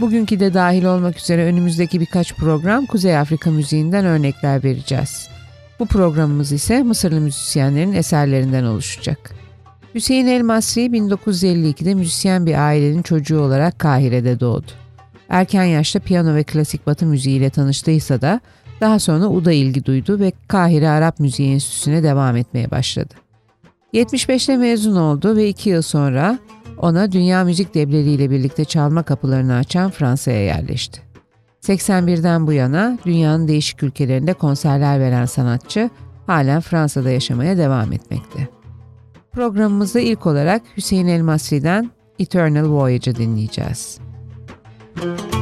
bugünkü de dahil olmak üzere önümüzdeki birkaç program Kuzey Afrika müziğinden örnekler vereceğiz. Bu programımız ise Mısırlı müzisyenlerin eserlerinden oluşacak. Hüseyin El Masri 1952'de müzisyen bir ailenin çocuğu olarak Kahire'de doğdu. Erken yaşta piyano ve klasik batı müziğiyle tanıştıysa da daha sonra Uda ilgi duydu ve Kahire Arap Müziği Enstitüsü'ne devam etmeye başladı. 75'te mezun oldu ve 2 yıl sonra ona dünya müzik debleriyle birlikte çalma kapılarını açan Fransa'ya yerleşti. 81'den bu yana dünyanın değişik ülkelerinde konserler veren sanatçı halen Fransa'da yaşamaya devam etmekte. Programımızda ilk olarak Hüseyin Elmasri'den Eternal Voyage'ı dinleyeceğiz. Müzik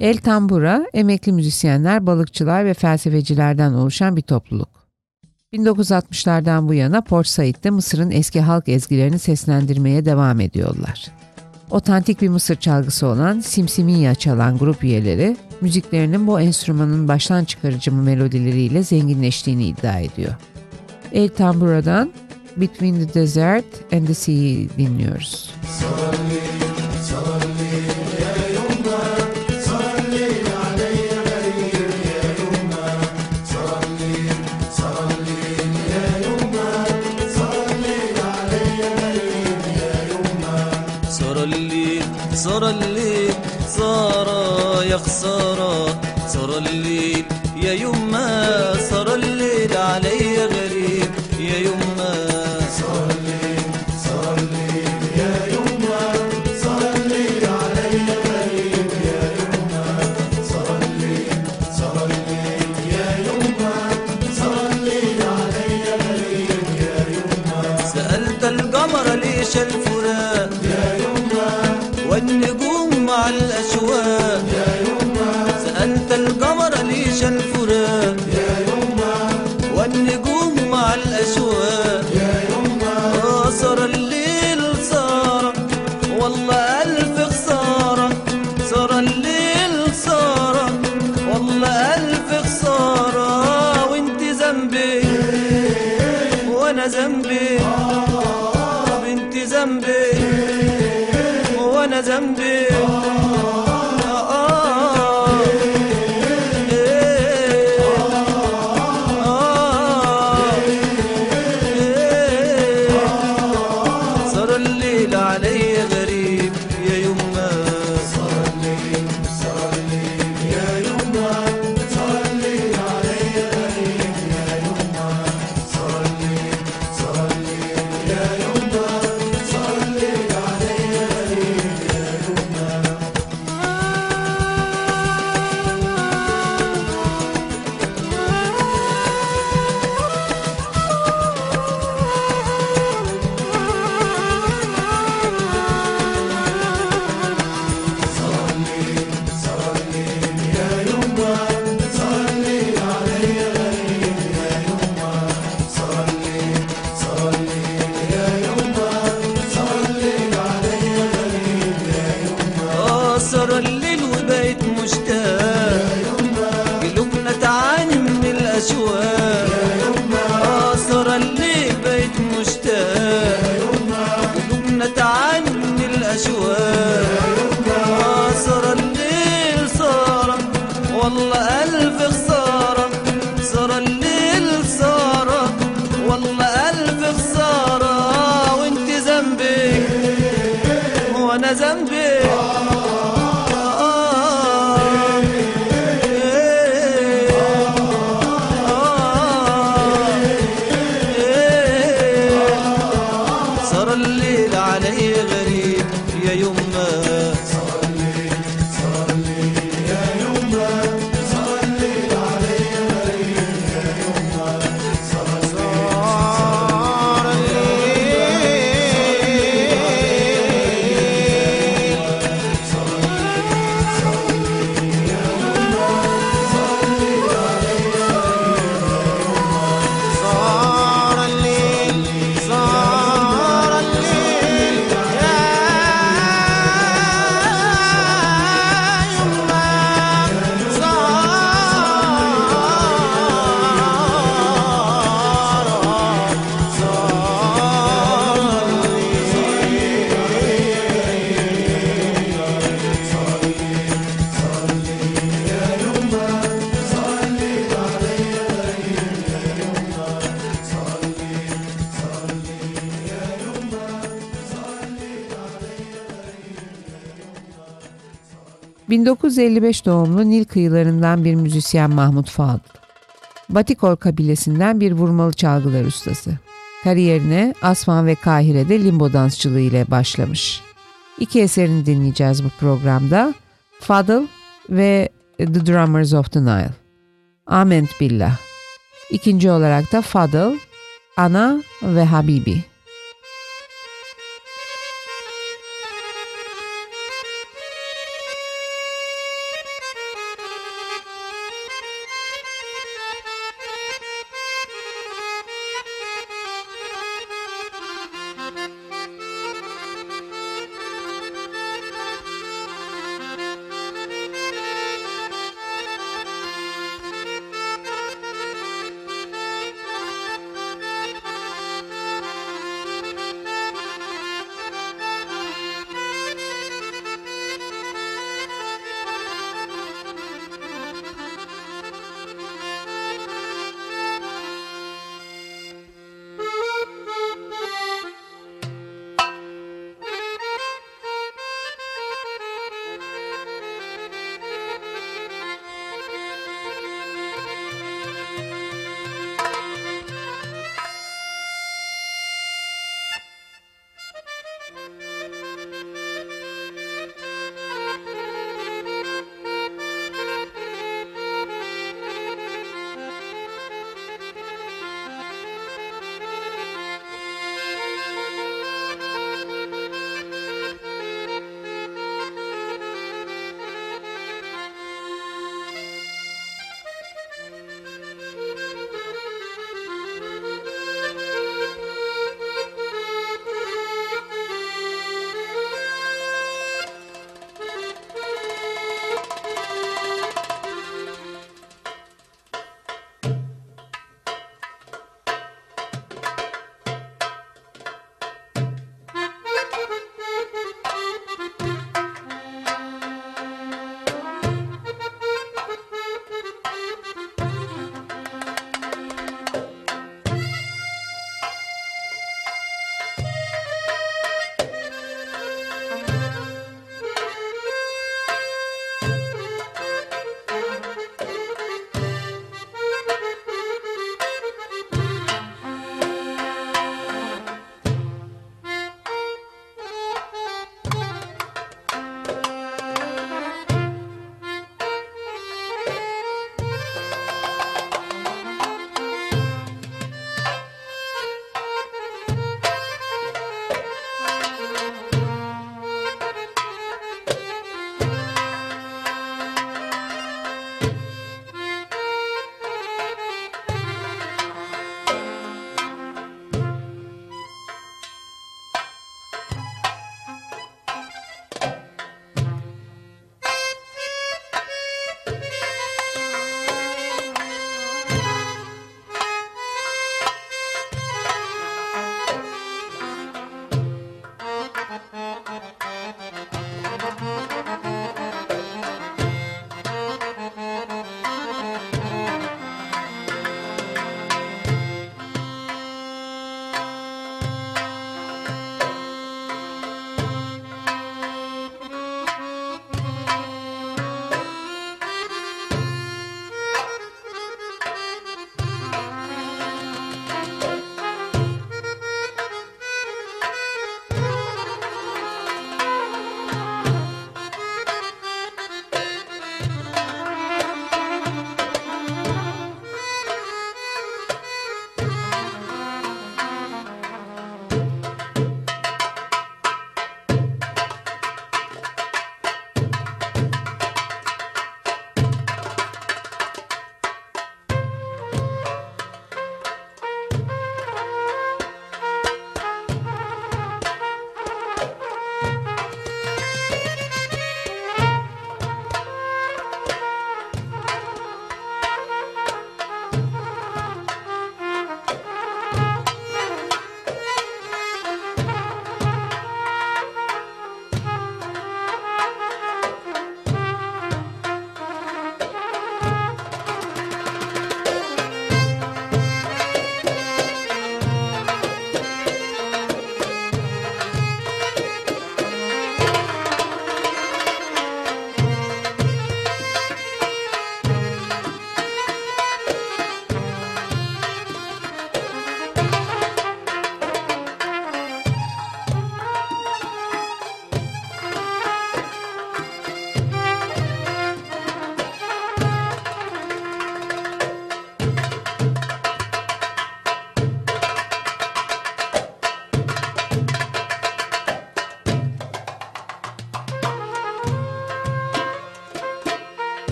El Tambura, emekli müzisyenler, balıkçılar ve felsefecilerden oluşan bir topluluk. 1960'lardan bu yana Port Said'de Mısır'ın eski halk ezgilerini seslendirmeye devam ediyorlar. Otantik bir Mısır çalgısı olan Simsimiya çalan grup üyeleri, müziklerinin bu enstrümanın baştan çıkarıcı melodileriyle zenginleştiğini iddia ediyor. El Tambura'dan Between the Desert and the Sea'yi dinliyoruz. Sorry. يا خسارة صار الليل وأنا ذنبي بنت ذنبي وأنا ذنبي. ...1955 doğumlu Nil kıyılarından bir müzisyen Mahmut Fadıl. Batikor kabilesinden bir vurmalı çalgılar ustası. Kariyerine Asman ve Kahire'de limbo dansçılığı ile başlamış. İki eserini dinleyeceğiz bu programda. Fadıl ve The Drummers of the Nile. Ament Billah. İkinci olarak da Fadıl, Ana ve Habibi.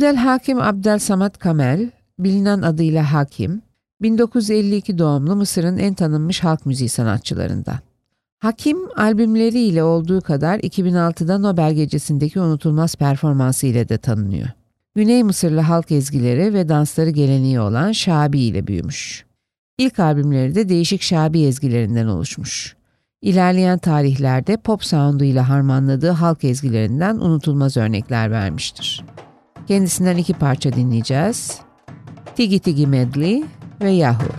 Abdelhakim Abdel Samad Kamel, bilinen adıyla Hakim, 1952 doğumlu Mısır'ın en tanınmış halk müziği sanatçılarından. Hakim, albümleriyle olduğu kadar 2006'da Nobel Gecesi'ndeki unutulmaz performansı ile de tanınıyor. Güney Mısırlı halk ezgileri ve dansları geleneği olan Şabi ile büyümüş. İlk albümleri de değişik Şabi ezgilerinden oluşmuş. İlerleyen tarihlerde pop soundu ile harmanladığı halk ezgilerinden unutulmaz örnekler vermiştir. Kendisinden iki parça dinleyeceğiz. Tigi Tigi Medley ve Yahoo.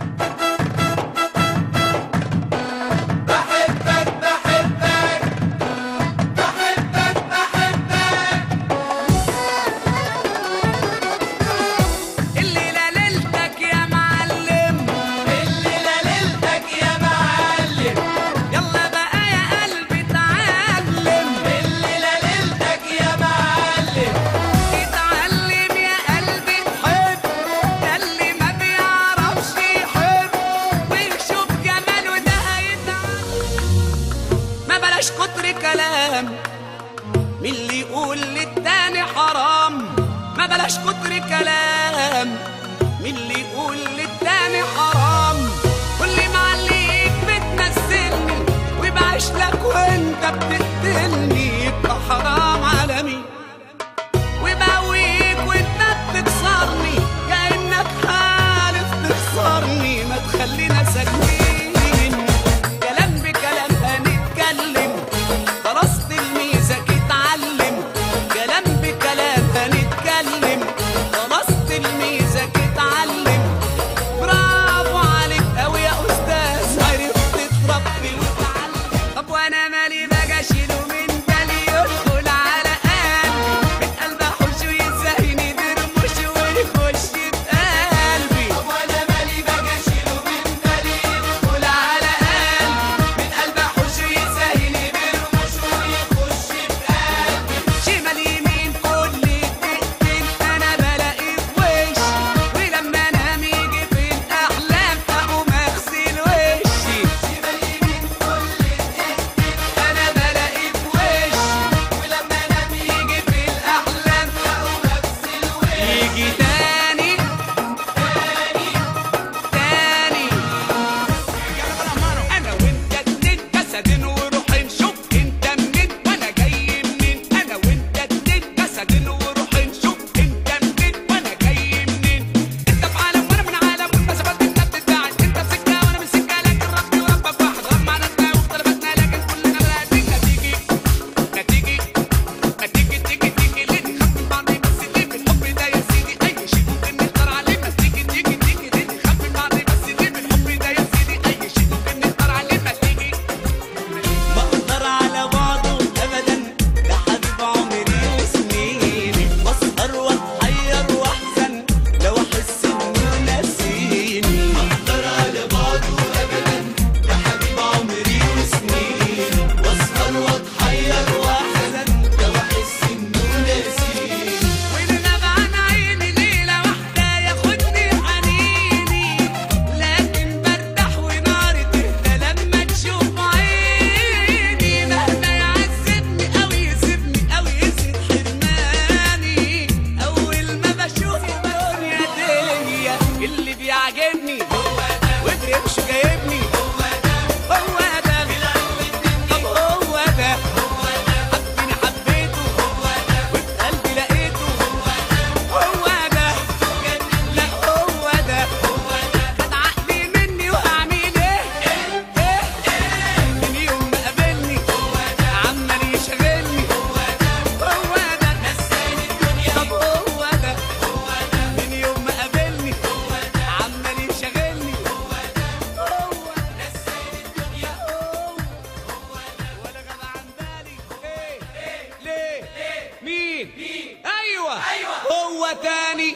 مين؟ أيوة. أيوة هو تاني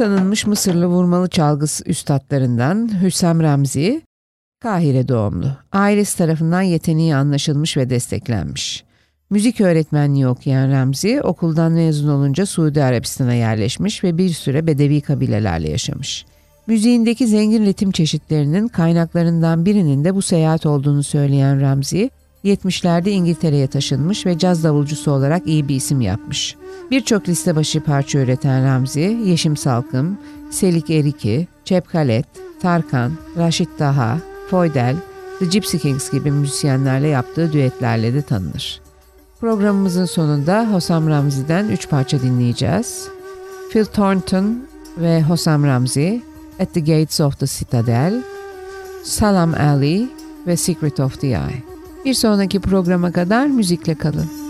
tanınmış Mısırlı vurmalı çalgısı üstadlarından Hüsam Ramzi, Kahire doğumlu. Ailesi tarafından yeteneği anlaşılmış ve desteklenmiş. Müzik öğretmenliği okuyan Ramzi, okuldan mezun olunca Suudi Arabistan'a yerleşmiş ve bir süre Bedevi kabilelerle yaşamış. Müziğindeki zengin ritim çeşitlerinin kaynaklarından birinin de bu seyahat olduğunu söyleyen Ramzi, 70'lerde İngiltere'ye taşınmış ve caz davulcusu olarak iyi bir isim yapmış. Birçok liste başı parça üreten Ramzi, Yeşim Salkım, Selik Eriki, Çepkalet, Tarkan, Raşit Daha, Foydel, The Gypsy Kings gibi müzisyenlerle yaptığı düetlerle de tanınır. Programımızın sonunda Hosam Ramzi'den 3 parça dinleyeceğiz. Phil Thornton ve Hosam Ramzi, At the Gates of the Citadel, Salam Ali ve Secret of the Eye. Bir sonraki programa kadar müzikle kalın.